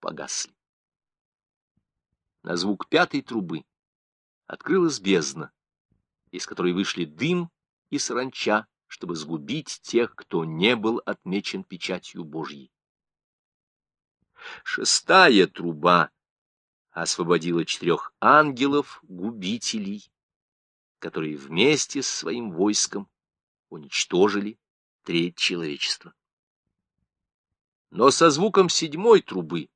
погасли. На звук пятой трубы открылась бездна, из которой вышли дым и саранча, чтобы сгубить тех, кто не был отмечен печатью Божьей. Шестая труба освободила четырех ангелов-губителей, которые вместе с своим войском уничтожили треть человечества. Но со звуком седьмой трубы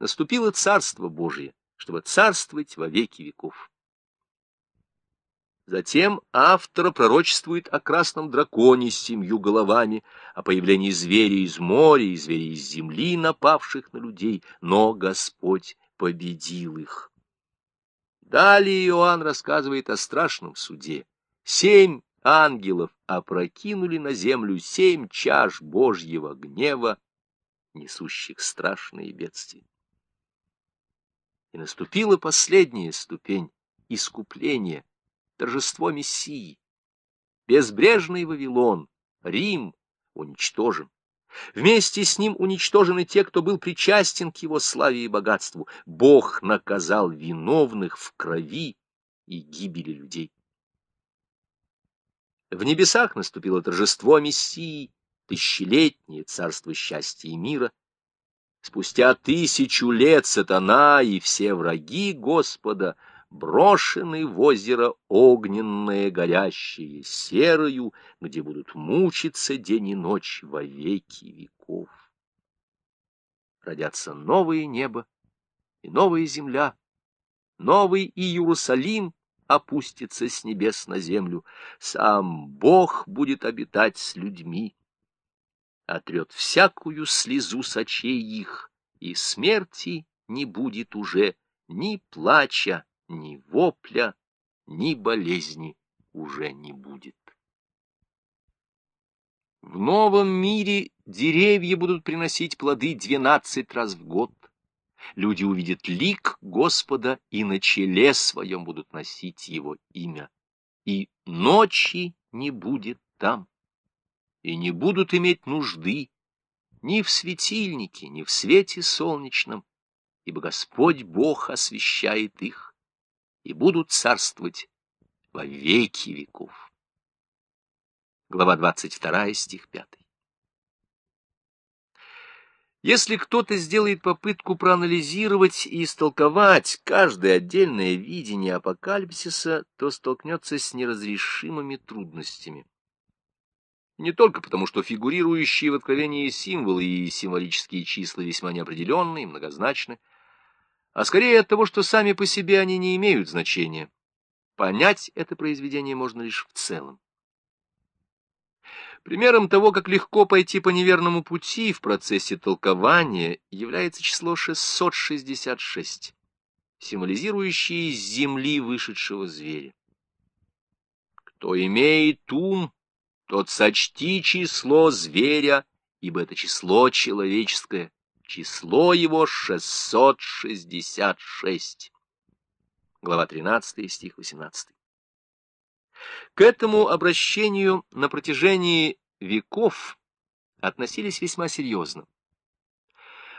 наступило Царство Божие, чтобы царствовать во веки веков. Затем автор пророчествует о красном драконе с семью головами, о появлении зверя из моря и зверя из земли, напавших на людей, но Господь победил их. Далее Иоанн рассказывает о страшном суде. Семь ангелов опрокинули на землю семь чаш Божьего гнева, несущих страшные бедствия. И наступила последняя ступень искупления, торжество Мессии. Безбрежный Вавилон, Рим уничтожен. Вместе с ним уничтожены те, кто был причастен к его славе и богатству. Бог наказал виновных в крови и гибели людей. В небесах наступило торжество Мессии, тысячелетнее царство счастья и мира. Спустя тысячу лет сатана и все враги Господа брошены в озеро огненное, горящее серою, где будут мучиться день и ночь во веки веков. Родятся новое небо и новая земля, новый Иерусалим опустится с небес на землю, сам Бог будет обитать с людьми, отрет всякую слезу с очей их, и смерти не будет уже ни плача, ни вопля, ни болезни уже не будет. В новом мире деревья будут приносить плоды двенадцать раз в год. Люди увидят лик Господа и на челе своем будут носить его имя. И ночи не будет там, и не будут иметь нужды ни в светильнике, ни в свете солнечном, ибо Господь Бог освещает их и будут царствовать во веки веков. Глава 22, стих 5. Если кто-то сделает попытку проанализировать и истолковать каждое отдельное видение апокалипсиса, то столкнется с неразрешимыми трудностями. Не только потому, что фигурирующие в откровении символы и символические числа весьма неопределенные, многозначны, а скорее от того, что сами по себе они не имеют значения. Понять это произведение можно лишь в целом. Примером того, как легко пойти по неверному пути в процессе толкования, является число 666, символизирующее из земли вышедшего зверя. Кто имеет ум, тот сочти число зверя, ибо это число человеческое, Число его 666. Глава 13, стих 18. К этому обращению на протяжении веков относились весьма серьезно.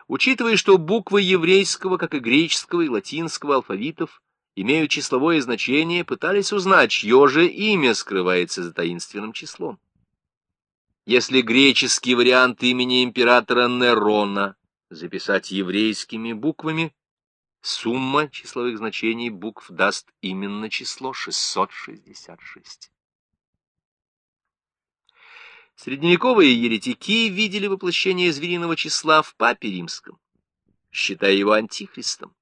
Учитывая, что буквы еврейского, как и греческого и латинского алфавитов имеют числовое значение, пытались узнать, чье же имя скрывается за таинственным числом. Если греческий вариант имени императора Нерона записать еврейскими буквами, сумма числовых значений букв даст именно число 666. Средневековые еретики видели воплощение звериного числа в папе римском, считая его антихристом.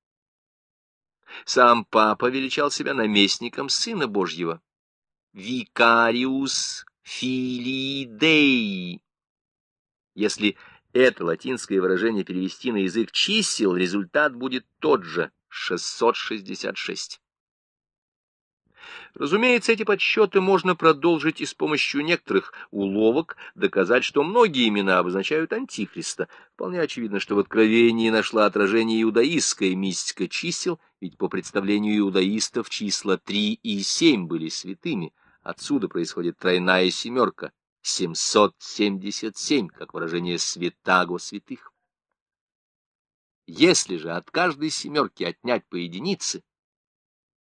Сам папа величал себя наместником Сына Божьего, викариус филидей. Если это латинское выражение перевести на язык чисел, результат будет тот же — 666. Разумеется, эти подсчеты можно продолжить и с помощью некоторых уловок доказать, что многие имена обозначают Антихриста. Вполне очевидно, что в Откровении нашла отражение иудаистская мистика чисел, ведь по представлению иудаистов числа 3 и 7 были святыми. Отсюда происходит тройная семерка, 777, как выражение святаго святых. Если же от каждой семерки отнять по единице,